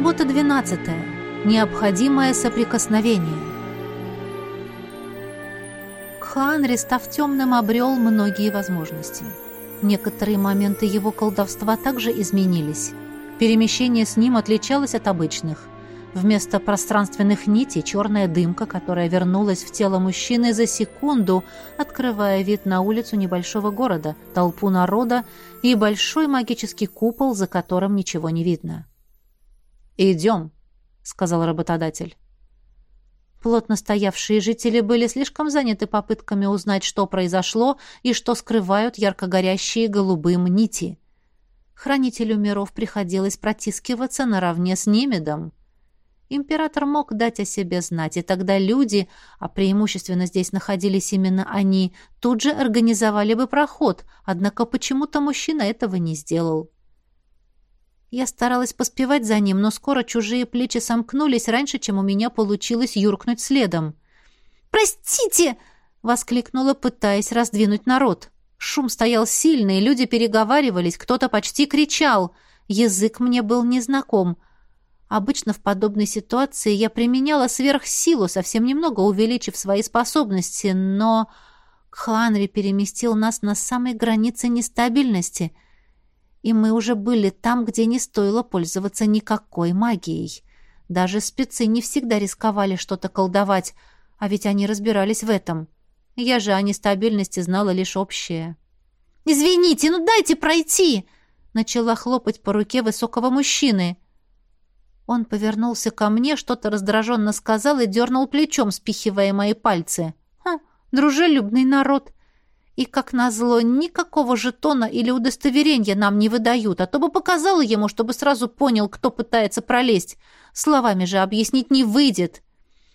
Работа двенадцатая. Необходимое соприкосновение. Кхаанри, став темным, обрел многие возможности. Некоторые моменты его колдовства также изменились. Перемещение с ним отличалось от обычных. Вместо пространственных нитей черная дымка, которая вернулась в тело мужчины за секунду, открывая вид на улицу небольшого города, толпу народа и большой магический купол, за которым ничего не видно. «Идем», — сказал работодатель. Плотно стоявшие жители были слишком заняты попытками узнать, что произошло и что скрывают ярко горящие голубым нити. Хранителю миров приходилось протискиваться наравне с Немедом. Император мог дать о себе знать, и тогда люди, а преимущественно здесь находились именно они, тут же организовали бы проход, однако почему-то мужчина этого не сделал. Я старалась поспевать за ним, но скоро чужие плечи сомкнулись раньше, чем у меня получилось юркнуть следом. «Простите!» — воскликнула, пытаясь раздвинуть народ. Шум стоял сильный, люди переговаривались, кто-то почти кричал. Язык мне был незнаком — Обычно в подобной ситуации я применяла сверхсилу, совсем немного увеличив свои способности, но Ханри переместил нас на самой границе нестабильности, и мы уже были там, где не стоило пользоваться никакой магией. Даже спецы не всегда рисковали что-то колдовать, а ведь они разбирались в этом. Я же о нестабильности знала лишь общее. «Извините, ну дайте пройти!» Начала хлопать по руке высокого мужчины — он повернулся ко мне, что-то раздраженно сказал и дернул плечом, спихивая мои пальцы. Хм, дружелюбный народ. И, как назло, никакого жетона или удостоверения нам не выдают, а то бы показала ему, чтобы сразу понял, кто пытается пролезть. Словами же объяснить не выйдет.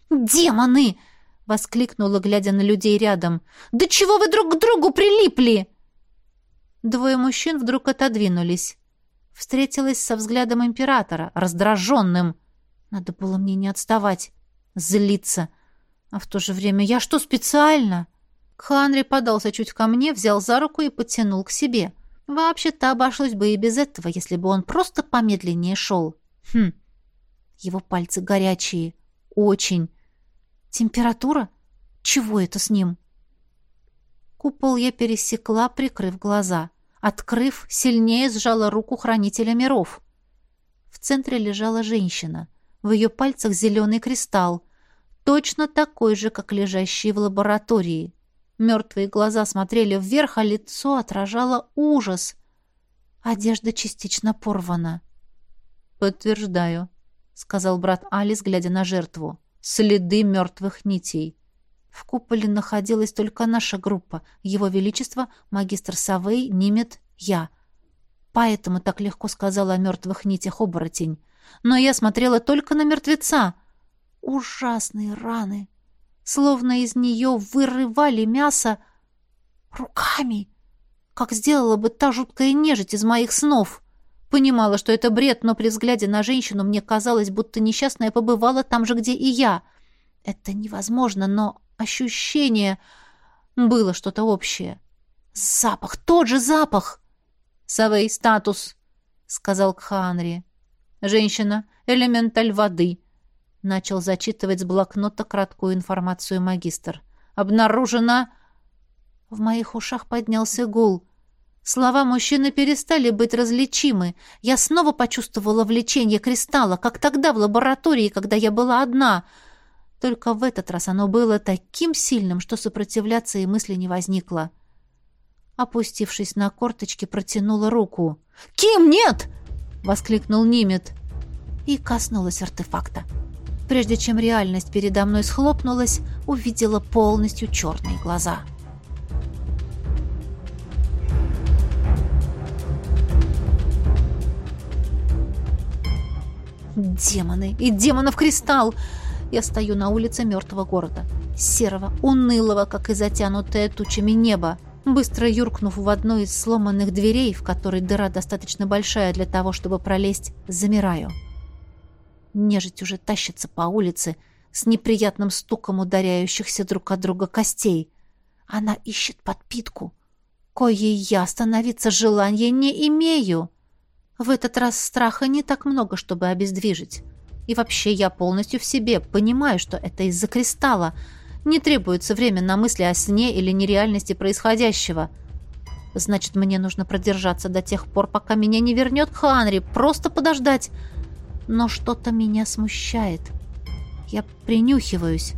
«Демоны!» — воскликнула, глядя на людей рядом. «Да чего вы друг к другу прилипли?» Двое мужчин вдруг отодвинулись встретилась со взглядом императора, раздраженным. Надо было мне не отставать, злиться. А в то же время я что, специально? Ханри подался чуть ко мне, взял за руку и потянул к себе. Вообще-то обошлось бы и без этого, если бы он просто помедленнее шел. Хм, его пальцы горячие. Очень. Температура? Чего это с ним? Купол я пересекла, прикрыв глаза. Открыв, сильнее сжала руку хранителя миров. В центре лежала женщина. В ее пальцах зеленый кристалл, точно такой же, как лежащий в лаборатории. Мертвые глаза смотрели вверх, а лицо отражало ужас. Одежда частично порвана. «Подтверждаю», — сказал брат Алис, глядя на жертву. «Следы мертвых нитей». В куполе находилась только наша группа. Его Величество, магистр Савей, Нимет, я. Поэтому так легко сказала о мертвых нитях оборотень. Но я смотрела только на мертвеца. Ужасные раны. Словно из нее вырывали мясо руками. Как сделала бы та жуткая нежить из моих снов. Понимала, что это бред, но при взгляде на женщину мне казалось, будто несчастная побывала там же, где и я. Это невозможно, но ощущение было что-то общее. Запах, тот же запах. Савей, статус, сказал Кханри. Женщина, элементаль воды. Начал зачитывать с блокнота краткую информацию магистр. Обнаружена... В моих ушах поднялся гул. Слова мужчины перестали быть различимы. Я снова почувствовала влечение кристалла, как тогда в лаборатории, когда я была одна — только в этот раз оно было таким сильным, что сопротивляться и мысли не возникло. Опустившись на корточки, протянула руку. «Ким, нет!» — воскликнул Нимет. И коснулась артефакта. Прежде чем реальность передо мной схлопнулась, увидела полностью черные глаза. «Демоны! И демонов кристалл!» Я стою на улице мертвого города. Серого, унылого, как и затянутое тучами небо. Быстро юркнув в одну из сломанных дверей, в которой дыра достаточно большая для того, чтобы пролезть, замираю. Нежить уже тащится по улице с неприятным стуком ударяющихся друг от друга костей. Она ищет подпитку. Коей я остановиться желания не имею. В этот раз страха не так много, чтобы обездвижить. И вообще я полностью в себе, понимаю, что это из-за кристалла. Не требуется время на мысли о сне или нереальности происходящего. Значит, мне нужно продержаться до тех пор, пока меня не вернет к Ханри, просто подождать. Но что-то меня смущает. Я принюхиваюсь.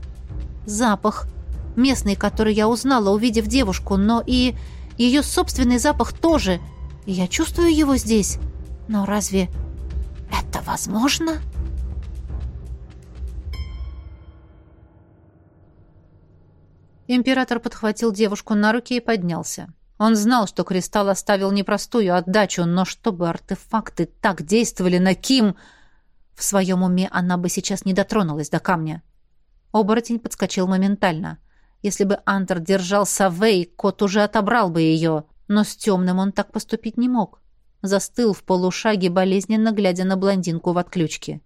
Запах. Местный, который я узнала, увидев девушку, но и ее собственный запах тоже. Я чувствую его здесь. Но разве это возможно? Император подхватил девушку на руки и поднялся. Он знал, что Кристалл оставил непростую отдачу, но чтобы артефакты так действовали на Ким... В своем уме она бы сейчас не дотронулась до камня. Оборотень подскочил моментально. Если бы Антер держал Савей, кот уже отобрал бы ее, но с темным он так поступить не мог застыл в полушаге, болезненно глядя на блондинку в отключке.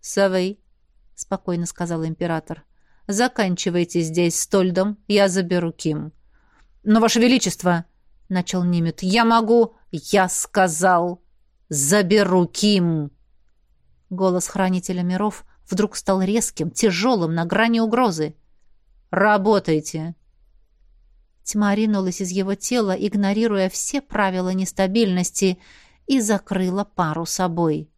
«Савей», — спокойно сказал император, — «заканчивайте здесь с Тольдом, я заберу Ким». «Но, Ваше Величество», — начал Нимет, — «я могу...» «Я сказал, заберу Ким». Голос Хранителя миров вдруг стал резким, тяжелым, на грани угрозы. «Работайте!» Тьма ринулась из его тела, игнорируя все правила нестабильности, и закрыла пару собой.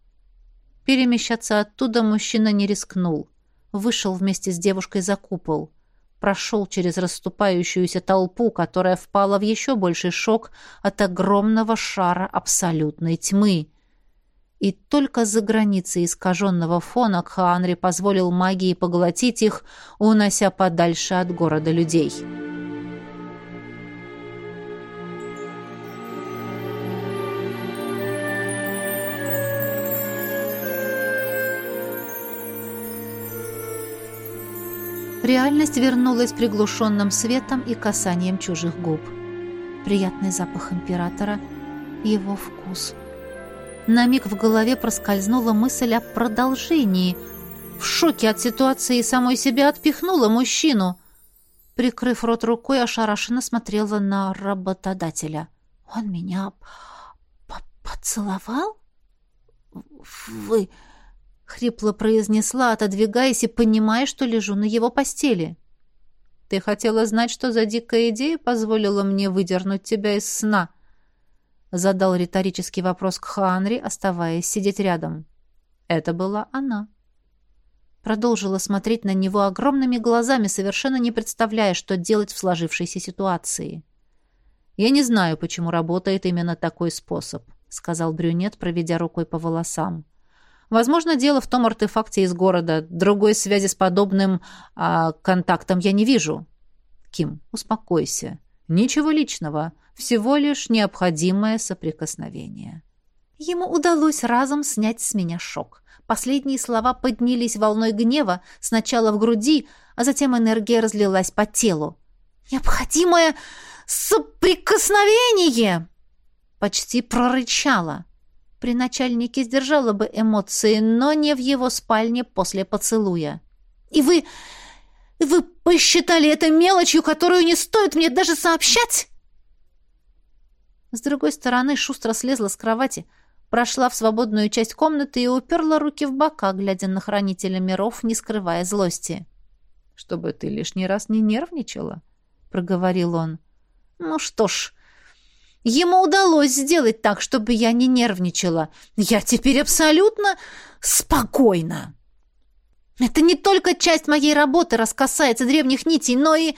Перемещаться оттуда мужчина не рискнул. Вышел вместе с девушкой за купол. Прошел через расступающуюся толпу, которая впала в еще больший шок от огромного шара абсолютной тьмы. И только за границей искаженного фона Кхаанри позволил магии поглотить их, унося подальше от города людей. Реальность вернулась приглушенным светом и касанием чужих губ. Приятный запах императора, его вкус. На миг в голове проскользнула мысль о продолжении. В шоке от ситуации самой себя отпихнула мужчину. Прикрыв рот рукой, ошарашенно смотрела на работодателя. «Он меня поцеловал? Вы...» — хрипло произнесла, отодвигаясь и понимая, что лежу на его постели. «Ты хотела знать, что за дикая идея позволила мне выдернуть тебя из сна?» Задал риторический вопрос к Ханри, оставаясь сидеть рядом. Это была она. Продолжила смотреть на него огромными глазами, совершенно не представляя, что делать в сложившейся ситуации. «Я не знаю, почему работает именно такой способ», — сказал брюнет, проведя рукой по волосам. Возможно, дело в том артефакте из города. Другой связи с подобным а, контактом я не вижу. Ким, успокойся. Ничего личного. Всего лишь необходимое соприкосновение. Ему удалось разом снять с меня шок. Последние слова поднялись волной гнева, сначала в груди, а затем энергия разлилась по телу. «Необходимое соприкосновение!» Почти прорычала. При начальнике сдержала бы эмоции, но не в его спальне после поцелуя. «И вы... вы посчитали это мелочью, которую не стоит мне даже сообщать?» С другой стороны шустро слезла с кровати, прошла в свободную часть комнаты и уперла руки в бока, глядя на хранителя миров, не скрывая злости. «Чтобы ты лишний раз не нервничала», — проговорил он. «Ну что ж, Ему удалось сделать так, чтобы я не нервничала. Я теперь абсолютно спокойна. Это не только часть моей работы, раз касается древних нитей, но и...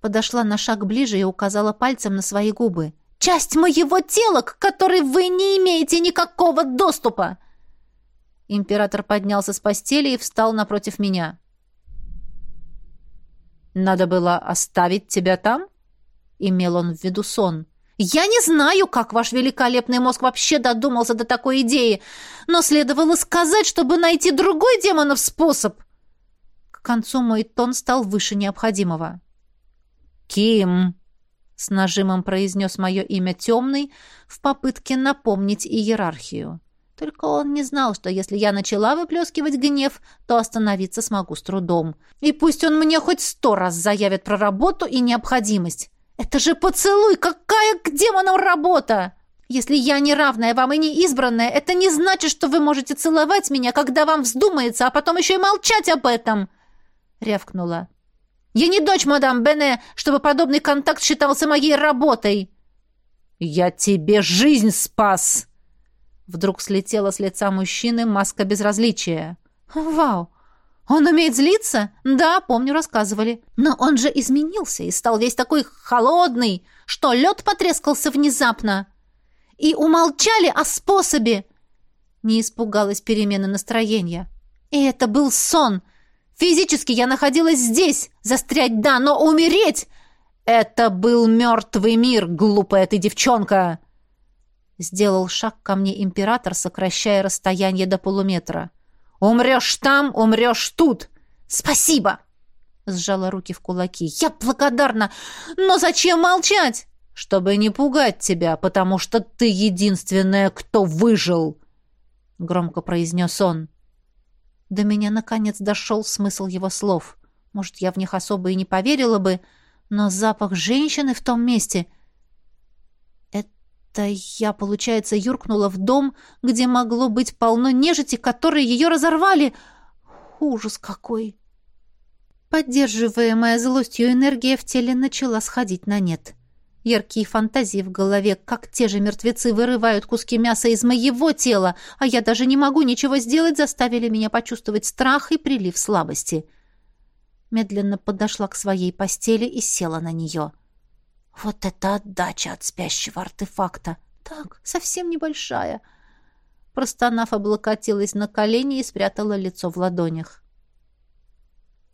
Подошла на шаг ближе и указала пальцем на свои губы. «Часть моего тела, к которой вы не имеете никакого доступа!» Император поднялся с постели и встал напротив меня. «Надо было оставить тебя там?» Имел он в виду сон. Я не знаю, как ваш великолепный мозг вообще додумался до такой идеи, но следовало сказать, чтобы найти другой демонов способ. К концу мой тон стал выше необходимого. «Ким!» — с нажимом произнес мое имя темный в попытке напомнить иерархию. Только он не знал, что если я начала выплескивать гнев, то остановиться смогу с трудом. И пусть он мне хоть сто раз заявит про работу и необходимость. Это же поцелуй! Какая к демонам работа! Если я не равная вам и не избранная, это не значит, что вы можете целовать меня, когда вам вздумается, а потом еще и молчать об этом!» — рявкнула. «Я не дочь мадам Бене, чтобы подобный контакт считался моей работой!» «Я тебе жизнь спас!» Вдруг слетела с лица мужчины маска безразличия. «Вау! Он умеет злиться? Да, помню, рассказывали. Но он же изменился и стал весь такой холодный, что лед потрескался внезапно!» и умолчали о способе!» Не испугалась перемены настроения. «И это был сон! Физически я находилась здесь! Застрять да, но умереть!» «Это был мертвый мир, глупая ты девчонка!» Сделал шаг ко мне император, сокращая расстояние до полуметра. «Умрешь там, умрешь тут! Спасибо!» Сжала руки в кулаки. «Я благодарна! Но зачем молчать?» чтобы не пугать тебя, потому что ты единственная, кто выжил!» — громко произнес он. До меня, наконец, дошел смысл его слов. Может, я в них особо и не поверила бы, но запах женщины в том месте... Это я, получается, юркнула в дом, где могло быть полно нежити, которые ее разорвали. Ужас какой! Поддерживаемая злостью энергия в теле начала сходить на нет. — Яркие фантазии в голове, как те же мертвецы вырывают куски мяса из моего тела, а я даже не могу ничего сделать, заставили меня почувствовать страх и прилив слабости. Медленно подошла к своей постели и села на нее. Вот это отдача от спящего артефакта! Так, совсем небольшая. Простонав, облокотилась на колени и спрятала лицо в ладонях.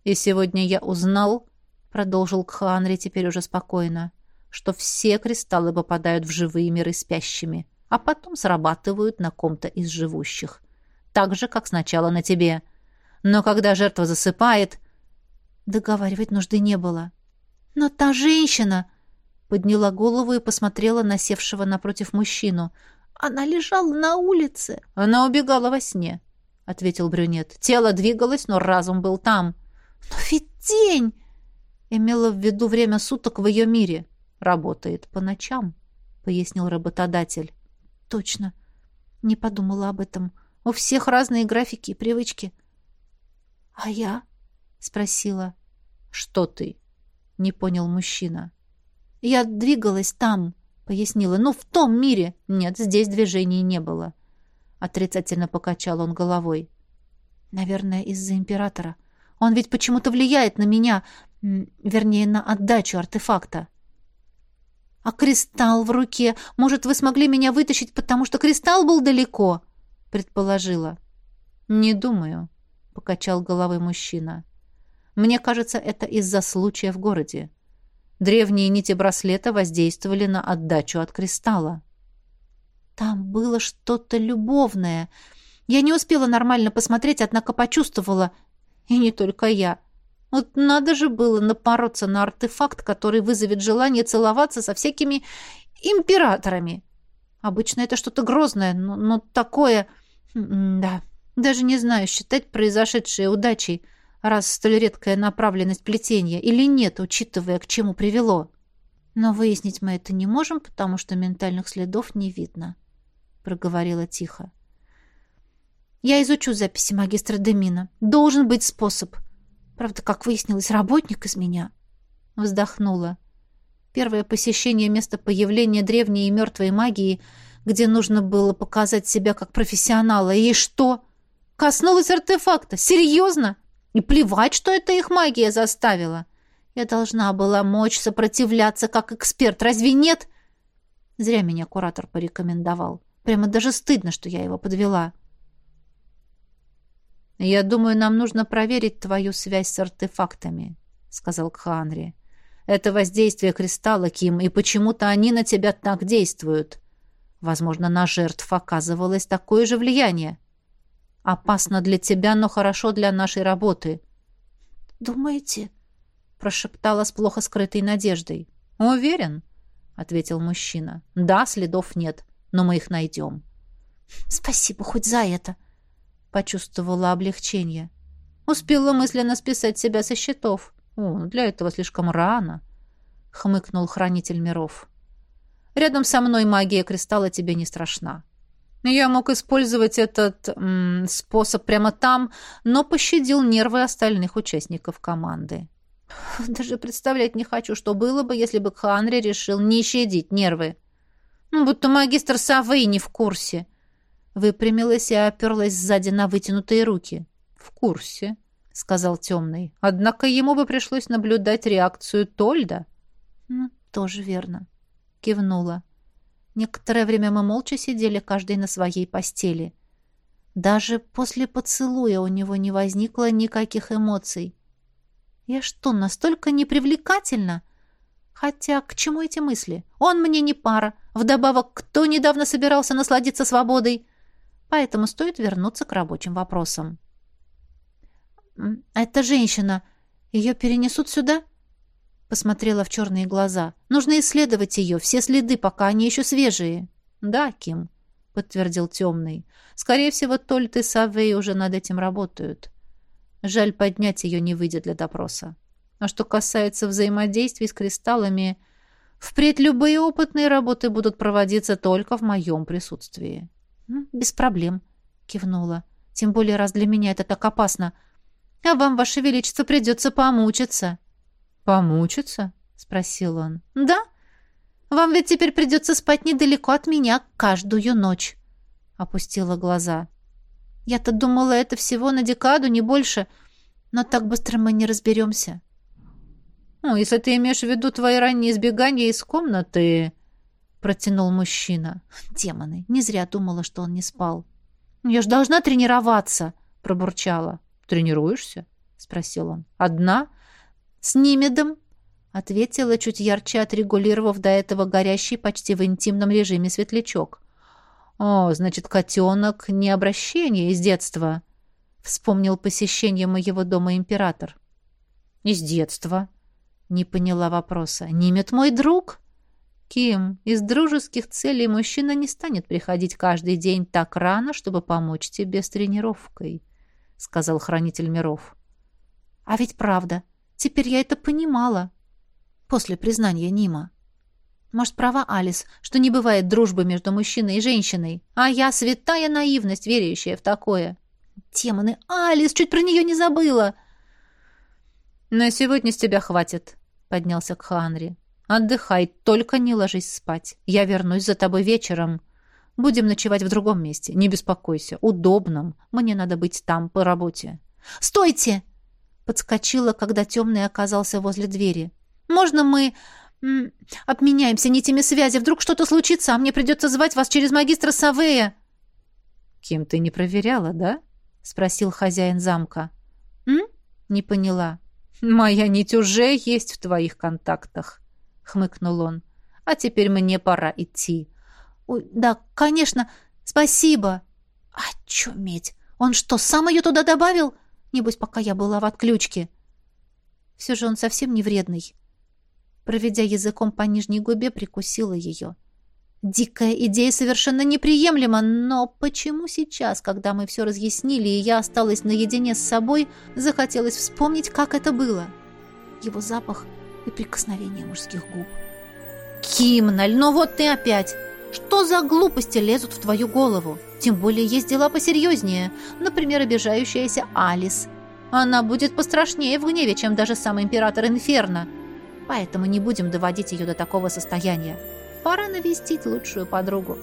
«И сегодня я узнал», — продолжил Кханри теперь уже спокойно, — что все кристаллы попадают в живые миры спящими, а потом срабатывают на ком-то из живущих. Так же, как сначала на тебе. Но когда жертва засыпает... Договаривать нужды не было. «Но та женщина...» Подняла голову и посмотрела на севшего напротив мужчину. «Она лежала на улице». «Она убегала во сне», — ответил брюнет. «Тело двигалось, но разум был там». «Но ведь день...» Имела в виду время суток в ее мире. Работает по ночам, пояснил работодатель. Точно. Не подумала об этом. У всех разные графики и привычки. А я? спросила. Что ты? не понял мужчина. Я двигалась там, пояснила. Ну, в том мире. Нет, здесь движений не было. Отрицательно покачал он головой. Наверное, из-за императора. Он ведь почему-то влияет на меня, вернее, на отдачу артефакта. «А кристалл в руке? Может, вы смогли меня вытащить, потому что кристалл был далеко?» — предположила. «Не думаю», — покачал головой мужчина. «Мне кажется, это из-за случая в городе. Древние нити браслета воздействовали на отдачу от кристалла». «Там было что-то любовное. Я не успела нормально посмотреть, однако почувствовала. И не только я». Вот надо же было напороться на артефакт, который вызовет желание целоваться со всякими императорами. Обычно это что-то грозное, но, но такое... Да, даже не знаю, считать произошедшее удачей, раз столь редкая направленность плетения, или нет, учитывая, к чему привело. Но выяснить мы это не можем, потому что ментальных следов не видно, — проговорила тихо. Я изучу записи магистра Демина. Должен быть способ. — Правда, как выяснилось, работник из меня. Вздохнула. Первое посещение места появления древней и мертвой магии, где нужно было показать себя как профессионала. И что? Коснулась артефакта. Серьезно? И плевать, что это их магия заставила. Я должна была мочь сопротивляться как эксперт. Разве нет? Зря меня куратор порекомендовал. Прямо даже стыдно, что я его подвела. «Я думаю, нам нужно проверить твою связь с артефактами», — сказал Кханри. «Это воздействие кристалла, Ким, и почему-то они на тебя так действуют. Возможно, на жертв оказывалось такое же влияние. Опасно для тебя, но хорошо для нашей работы». «Думаете?» — прошептала с плохо скрытой надеждой. «Уверен», — ответил мужчина. «Да, следов нет, но мы их найдем». «Спасибо хоть за это», Почувствовала облегчение. Успела мысленно списать себя со счетов. О, для этого слишком рано, хмыкнул хранитель миров. Рядом со мной магия кристалла тебе не страшна. Я мог использовать этот м, способ прямо там, но пощадил нервы остальных участников команды. Даже представлять не хочу, что было бы, если бы Ханри решил не щадить нервы. Ну, будто магистр Савей не в курсе. Выпрямилась и оперлась сзади на вытянутые руки. «В курсе», — сказал темный. «Однако ему бы пришлось наблюдать реакцию Тольда». «Ну, тоже верно», — кивнула. Некоторое время мы молча сидели, каждый на своей постели. Даже после поцелуя у него не возникло никаких эмоций. Я что, настолько непривлекательна? Хотя к чему эти мысли? Он мне не пара. Вдобавок, кто недавно собирался насладиться свободой? Поэтому стоит вернуться к рабочим вопросам. «Это женщина. Ее перенесут сюда?» Посмотрела в черные глаза. «Нужно исследовать ее, все следы, пока они еще свежие». «Да, Ким», — подтвердил темный. «Скорее всего, Тольт и Савей уже над этим работают. Жаль, поднять ее не выйдет для допроса. А что касается взаимодействий с кристаллами, впредь любые опытные работы будут проводиться только в моем присутствии». «Без проблем», — кивнула. «Тем более, раз для меня это так опасно. А вам, Ваше Величество, придется помучиться». «Помучиться?» — спросил он. «Да. Вам ведь теперь придется спать недалеко от меня каждую ночь», — опустила глаза. «Я-то думала, это всего на декаду, не больше, но так быстро мы не разберемся». «Ну, если ты имеешь в виду твои ранние избегания из комнаты...» — протянул мужчина. «Демоны, не зря думала, что он не спал». «Я ж должна тренироваться», — пробурчала. «Тренируешься?» — спросил он. «Одна?» «С Нимедом», — ответила, чуть ярче отрегулировав до этого горящий почти в интимном режиме светлячок. «О, значит, котенок не обращение из детства», — вспомнил посещение моего дома император. «Из детства?» — не поняла вопроса. «Нимет мой друг?» Ким, из дружеских целей мужчина не станет приходить каждый день так рано, чтобы помочь тебе с тренировкой, — сказал хранитель миров. — А ведь правда, Теперь я это понимала. После признания Нима. Может, права Алис, что не бывает дружбы между мужчиной и женщиной, а я святая наивность, верящая в такое. Демоны, Алис, чуть про нее не забыла. На сегодня с тебя хватит, поднялся к Ханри. Отдыхай, только не ложись спать. Я вернусь за тобой вечером. Будем ночевать в другом месте. Не беспокойся, удобном. Мне надо быть там по работе. Стойте! Подскочила, когда темный оказался возле двери. «Можно мы обменяемся нитями связи? Вдруг что-то случится, а мне придется звать вас через магистра Савея?» «Кем ты не проверяла, да?» — спросил хозяин замка. «М?» — не поняла. «Моя нить уже есть в твоих контактах», — хмыкнул он. «А теперь мне пора идти». «Ой, да, конечно, спасибо». «Очуметь! Он что, сам ее туда добавил?» Небось, пока я была в отключке. Все же он совсем не вредный. Проведя языком по нижней губе, прикусила ее. Дикая идея совершенно неприемлема, но почему сейчас, когда мы все разъяснили, и я осталась наедине с собой, захотелось вспомнить, как это было? Его запах и прикосновение мужских губ. «Кимналь, ну вот ты опять! Что за глупости лезут в твою голову?» Тем более есть дела посерьезнее, например, обижающаяся Алис. Она будет пострашнее в гневе, чем даже сам император Инферно. Поэтому не будем доводить ее до такого состояния. Пора навестить лучшую подругу.